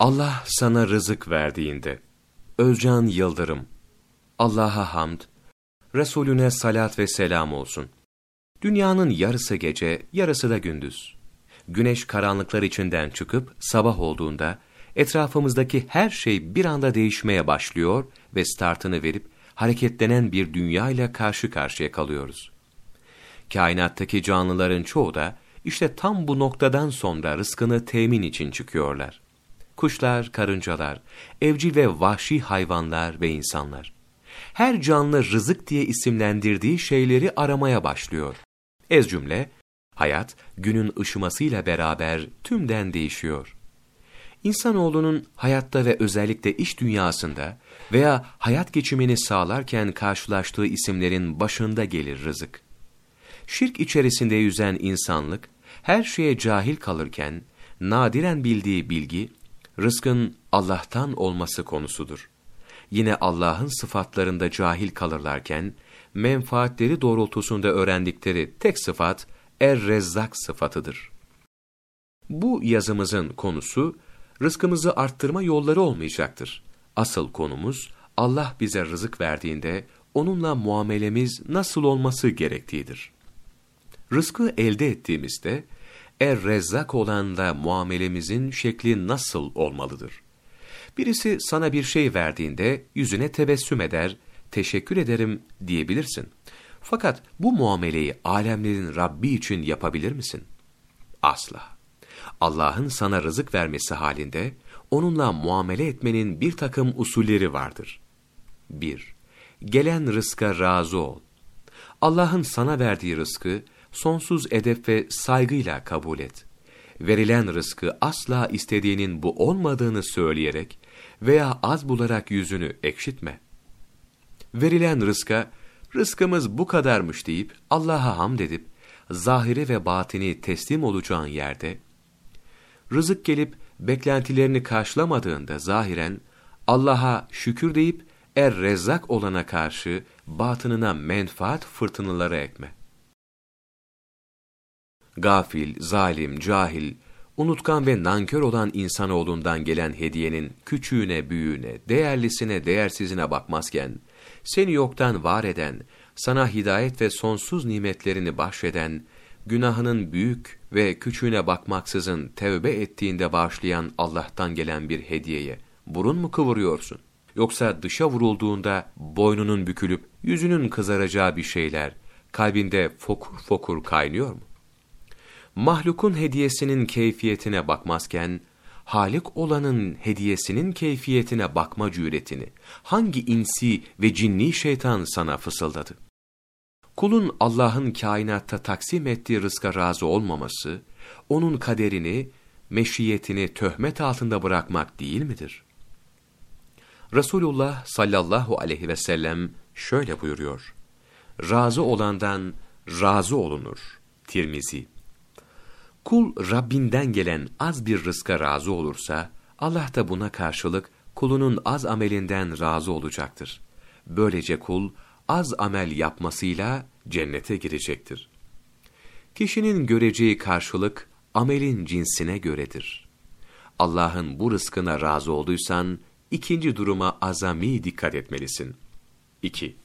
Allah sana rızık verdiğinde. Özcan Yıldırım Allah'a hamd, Resulüne salat ve selam olsun. Dünyanın yarısı gece, yarısı da gündüz. Güneş karanlıklar içinden çıkıp sabah olduğunda etrafımızdaki her şey bir anda değişmeye başlıyor ve startını verip hareketlenen bir dünya ile karşı karşıya kalıyoruz. Kainattaki canlıların çoğu da işte tam bu noktadan sonra rızkını temin için çıkıyorlar. Kuşlar, karıncalar, evcil ve vahşi hayvanlar ve insanlar. Her canlı rızık diye isimlendirdiği şeyleri aramaya başlıyor. Ez cümle, hayat günün ışımasıyla beraber tümden değişiyor. İnsanoğlunun hayatta ve özellikle iş dünyasında veya hayat geçimini sağlarken karşılaştığı isimlerin başında gelir rızık. Şirk içerisinde yüzen insanlık, her şeye cahil kalırken, nadiren bildiği bilgi, rızkın Allah'tan olması konusudur. Yine Allah'ın sıfatlarında cahil kalırlarken, menfaatleri doğrultusunda öğrendikleri tek sıfat, Er-Rezzak sıfatıdır. Bu yazımızın konusu, rızkımızı arttırma yolları olmayacaktır. Asıl konumuz, Allah bize rızık verdiğinde, onunla muamelemiz nasıl olması gerektiğidir. Rızkı elde ettiğimizde, Er-Rezzak olanla muamelemizin şekli nasıl olmalıdır? Birisi sana bir şey verdiğinde yüzüne tebessüm eder, teşekkür ederim diyebilirsin. Fakat bu muameleyi alemlerin Rabbi için yapabilir misin? Asla. Allah'ın sana rızık vermesi halinde, onunla muamele etmenin bir takım usulleri vardır. 1. Gelen rızka razı ol. Allah'ın sana verdiği rızkı, sonsuz edep ve saygıyla kabul et. Verilen rızkı asla istediğinin bu olmadığını söyleyerek veya az bularak yüzünü ekşitme. Verilen rızka, rızkımız bu kadarmış deyip Allah'a hamd edip, zahiri ve batini teslim olacağın yerde, rızık gelip beklentilerini karşılamadığında zahiren Allah'a şükür deyip er rezzak olana karşı batınına menfaat fırtınaları ekme. Gafil, zalim, cahil, unutkan ve nankör olan insanoğlundan gelen hediyenin küçüğüne, büyüğüne, değerlisine, değersizine bakmazken, seni yoktan var eden, sana hidayet ve sonsuz nimetlerini bahşeden, günahının büyük ve küçüğüne bakmaksızın tevbe ettiğinde bağışlayan Allah'tan gelen bir hediyeye burun mu kıvırıyorsun? Yoksa dışa vurulduğunda boynunun bükülüp yüzünün kızaracağı bir şeyler kalbinde fokur fokur kaynıyor mu? Mahlukun hediyesinin keyfiyetine bakmazken, Halik olanın hediyesinin keyfiyetine bakma cüretini hangi insi ve cinni şeytan sana fısıldadı? Kulun Allah'ın kainatta taksim ettiği rızka razı olmaması, onun kaderini, meşiyetini töhmet altında bırakmak değil midir? Resulullah sallallahu aleyhi ve sellem şöyle buyuruyor. Razı olandan razı olunur. Tirmizi. Kul Rabbinden gelen az bir rızka razı olursa, Allah da buna karşılık kulunun az amelinden razı olacaktır. Böylece kul, az amel yapmasıyla cennete girecektir. Kişinin göreceği karşılık amelin cinsine göredir. Allah'ın bu rızkına razı olduysan, ikinci duruma azami dikkat etmelisin. 2.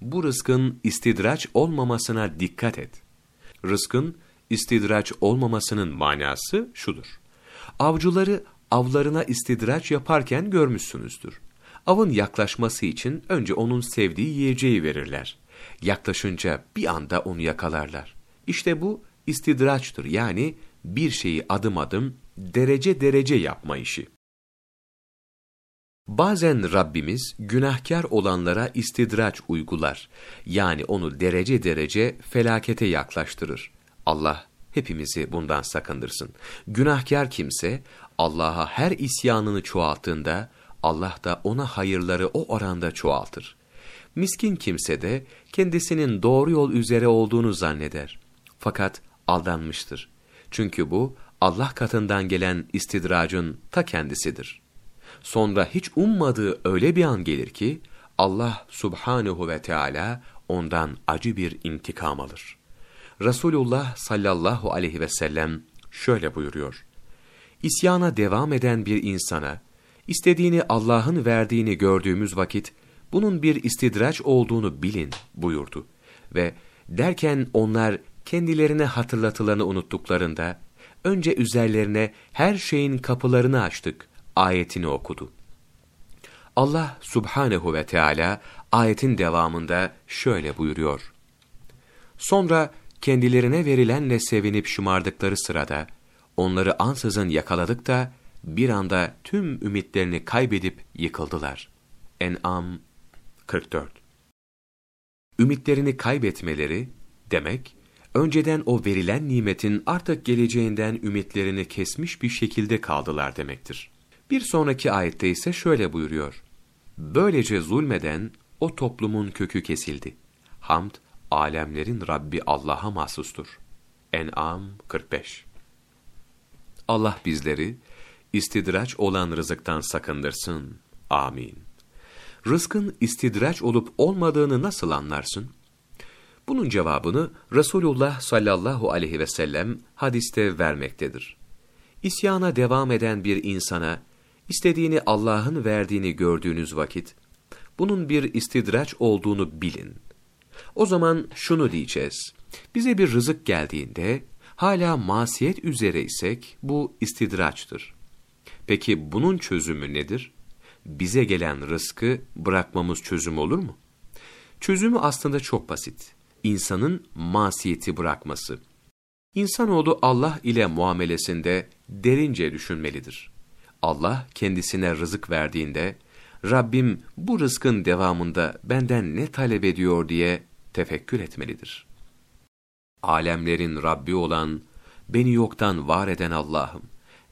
Bu rızkın istidraç olmamasına dikkat et. Rızkın istidraç olmamasının manası şudur. Avcıları avlarına istidraç yaparken görmüşsünüzdür. Avın yaklaşması için önce onun sevdiği yiyeceği verirler. Yaklaşınca bir anda onu yakalarlar. İşte bu istidraçtır yani bir şeyi adım adım, derece derece yapma işi. Bazen Rabbimiz günahkar olanlara istidraç uygular. Yani onu derece derece felakete yaklaştırır. Allah hepimizi bundan sakındırsın. Günahkar kimse Allah'a her isyanını çoğalttığında Allah da ona hayırları o oranda çoğaltır. Miskin kimse de kendisinin doğru yol üzere olduğunu zanneder. Fakat aldanmıştır. Çünkü bu Allah katından gelen istidracın ta kendisidir. Sonra hiç ummadığı öyle bir an gelir ki Allah subhanehu ve Teala ondan acı bir intikam alır. Resulullah sallallahu aleyhi ve sellem şöyle buyuruyor. İsyana devam eden bir insana, istediğini Allah'ın verdiğini gördüğümüz vakit, bunun bir istidraç olduğunu bilin buyurdu. Ve derken onlar kendilerine hatırlatılanı unuttuklarında, önce üzerlerine her şeyin kapılarını açtık ayetini okudu. Allah subhanehu ve Teala ayetin devamında şöyle buyuruyor. Sonra kendilerine verilenle sevinip şımardıkları sırada, onları ansızın yakaladık da, bir anda tüm ümitlerini kaybedip yıkıldılar. En'am 44 Ümitlerini kaybetmeleri, demek, önceden o verilen nimetin artık geleceğinden ümitlerini kesmiş bir şekilde kaldılar demektir. Bir sonraki ayette ise şöyle buyuruyor. Böylece zulmeden o toplumun kökü kesildi. Hamd, alemlerin Rabbi Allah'a mahsustur. En'am 45 Allah bizleri, istidraç olan rızıktan sakındırsın. Amin. Rızkın istidraç olup olmadığını nasıl anlarsın? Bunun cevabını Resulullah sallallahu aleyhi ve sellem hadiste vermektedir. İsyana devam eden bir insana, istediğini Allah'ın verdiğini gördüğünüz vakit, bunun bir istidraç olduğunu bilin. O zaman şunu diyeceğiz. Bize bir rızık geldiğinde, hala masiyet üzere isek, bu istidraçtır. Peki bunun çözümü nedir? Bize gelen rızkı bırakmamız çözüm olur mu? Çözümü aslında çok basit. İnsanın masiyeti bırakması. İnsanoğlu Allah ile muamelesinde derince düşünmelidir. Allah kendisine rızık verdiğinde, Rabbim bu rızkın devamında benden ne talep ediyor diye tefekkür etmelidir. Alemlerin Rabbi olan, beni yoktan var eden Allah'ım,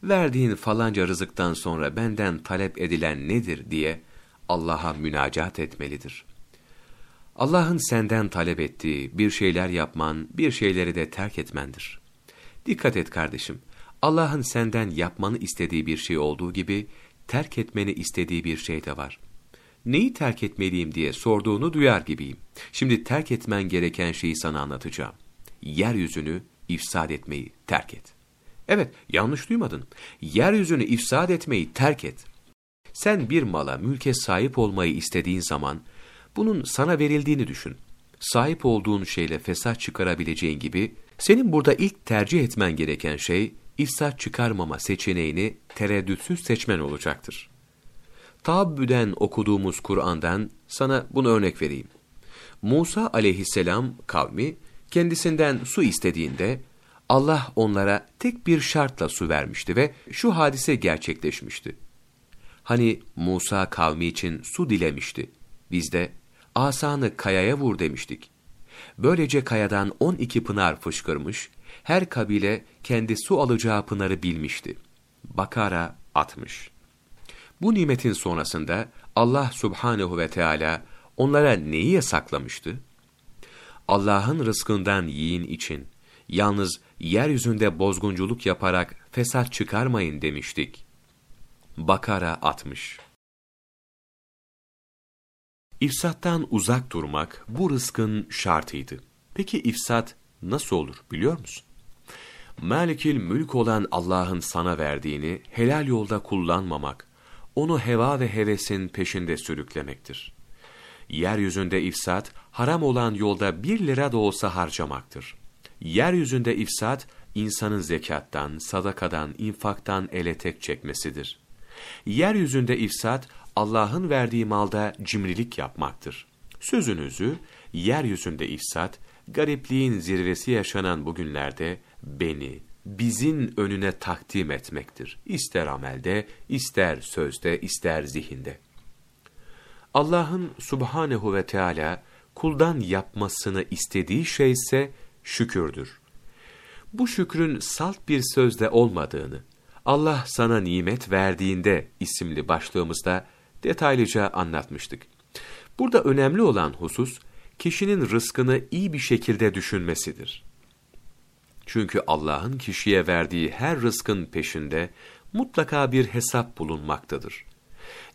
verdiğin falanca rızıktan sonra benden talep edilen nedir diye Allah'a münacat etmelidir. Allah'ın senden talep ettiği bir şeyler yapman, bir şeyleri de terk etmendir. Dikkat et kardeşim, Allah'ın senden yapmanı istediği bir şey olduğu gibi, terk etmeni istediği bir şey de var. Neyi terk etmeliyim diye sorduğunu duyar gibiyim. Şimdi terk etmen gereken şeyi sana anlatacağım. Yeryüzünü ifsad etmeyi terk et. Evet, yanlış duymadın. Yeryüzünü ifsad etmeyi terk et. Sen bir mala, mülke sahip olmayı istediğin zaman, bunun sana verildiğini düşün. Sahip olduğun şeyle fesat çıkarabileceğin gibi, senin burada ilk tercih etmen gereken şey, ifsat çıkarmama seçeneğini tereddütsüz seçmen olacaktır. Tabbüden okuduğumuz Kur'an'dan sana bunu örnek vereyim. Musa aleyhisselam kavmi kendisinden su istediğinde Allah onlara tek bir şartla su vermişti ve şu hadise gerçekleşmişti. Hani Musa kavmi için su dilemişti. Biz de asanı kayaya vur demiştik. Böylece kayadan on iki pınar fışkırmış, her kabile kendi su alacağı pınarı bilmişti. Bakara 60 Bu nimetin sonrasında Allah subhanehu ve Teala onlara neyi yasaklamıştı? Allah'ın rızkından yiyin için, yalnız yeryüzünde bozgunculuk yaparak fesat çıkarmayın demiştik. Bakara 60 İfsattan uzak durmak bu rızkın şartıydı. Peki ifsat nasıl olur biliyor musun? Malikil mülk olan Allah'ın sana verdiğini helal yolda kullanmamak, onu heva ve hevesin peşinde sürüklemektir. Yeryüzünde ifsat, haram olan yolda bir lira da olsa harcamaktır. Yeryüzünde ifsat, insanın zekattan, sadakadan, infaktan ele tek çekmesidir. Yeryüzünde ifsat, Allah'ın verdiği malda cimrilik yapmaktır. Sözünüzü, yeryüzünde ifsat, garipliğin zirvesi yaşanan bugünlerde beni, bizin önüne takdim etmektir. İster amelde, ister sözde, ister zihinde. Allah'ın subhanehu ve Teala kuldan yapmasını istediği şey ise şükürdür. Bu şükrün salt bir sözde olmadığını, Allah sana nimet verdiğinde isimli başlığımızda detaylıca anlatmıştık. Burada önemli olan husus, kişinin rızkını iyi bir şekilde düşünmesidir. Çünkü Allah'ın kişiye verdiği her rızkın peşinde mutlaka bir hesap bulunmaktadır.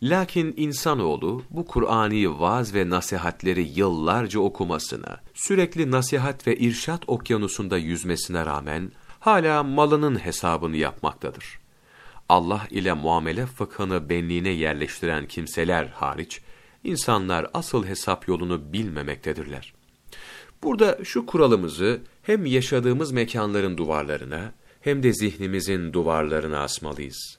Lakin insanoğlu bu Kur'ani vaaz ve nasihatleri yıllarca okumasına, sürekli nasihat ve irşat okyanusunda yüzmesine rağmen hala malının hesabını yapmaktadır. Allah ile muamele fıkhını benliğine yerleştiren kimseler hariç, insanlar asıl hesap yolunu bilmemektedirler. Burada şu kuralımızı hem yaşadığımız mekanların duvarlarına hem de zihnimizin duvarlarına asmalıyız.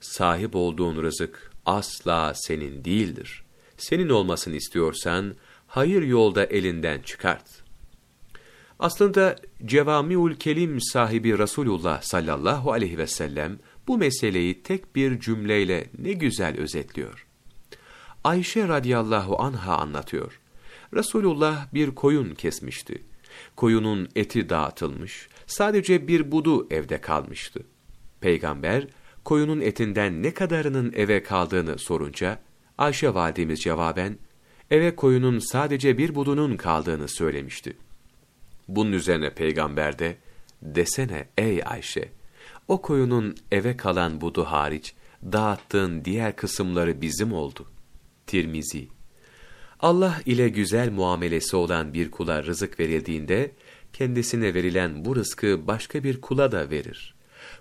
Sahip olduğun rızık asla senin değildir. Senin olmasını istiyorsan hayır yolda elinden çıkart. Aslında Cevamiül Kelim sahibi Resulullah sallallahu aleyhi ve sellem bu meseleyi tek bir cümleyle ne güzel özetliyor. Ayşe radıyallahu anha anlatıyor. Resulullah bir koyun kesmişti. Koyunun eti dağıtılmış, sadece bir budu evde kalmıştı. Peygamber, koyunun etinden ne kadarının eve kaldığını sorunca, Ayşe validemiz cevaben, eve koyunun sadece bir budunun kaldığını söylemişti. Bunun üzerine peygamber de, desene ey Ayşe, o koyunun eve kalan budu hariç, dağıttığın diğer kısımları bizim oldu. Tirmizi Allah ile güzel muamelesi olan bir kula rızık verildiğinde, kendisine verilen bu rızkı başka bir kula da verir.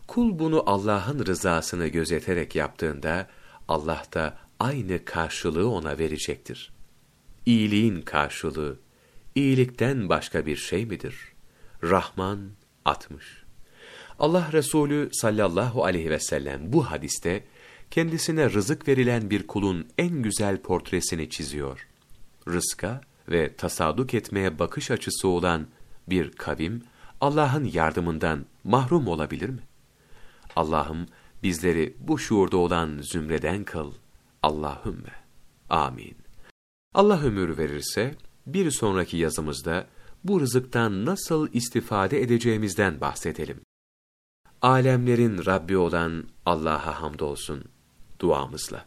Kul bunu Allah'ın rızasını gözeterek yaptığında, Allah da aynı karşılığı ona verecektir. İyiliğin karşılığı, iyilikten başka bir şey midir? Rahman 60 Allah Resulü sallallahu aleyhi ve sellem bu hadiste, kendisine rızık verilen bir kulun en güzel portresini çiziyor. Rızka ve tasaduk etmeye bakış açısı olan bir kavim, Allah'ın yardımından mahrum olabilir mi? Allah'ım bizleri bu şuurda olan zümreden kıl. Allahümme. Amin. Allah ömür verirse, bir sonraki yazımızda bu rızıktan nasıl istifade edeceğimizden bahsedelim. Alemlerin Rabbi olan Allah'a hamdolsun duamızla.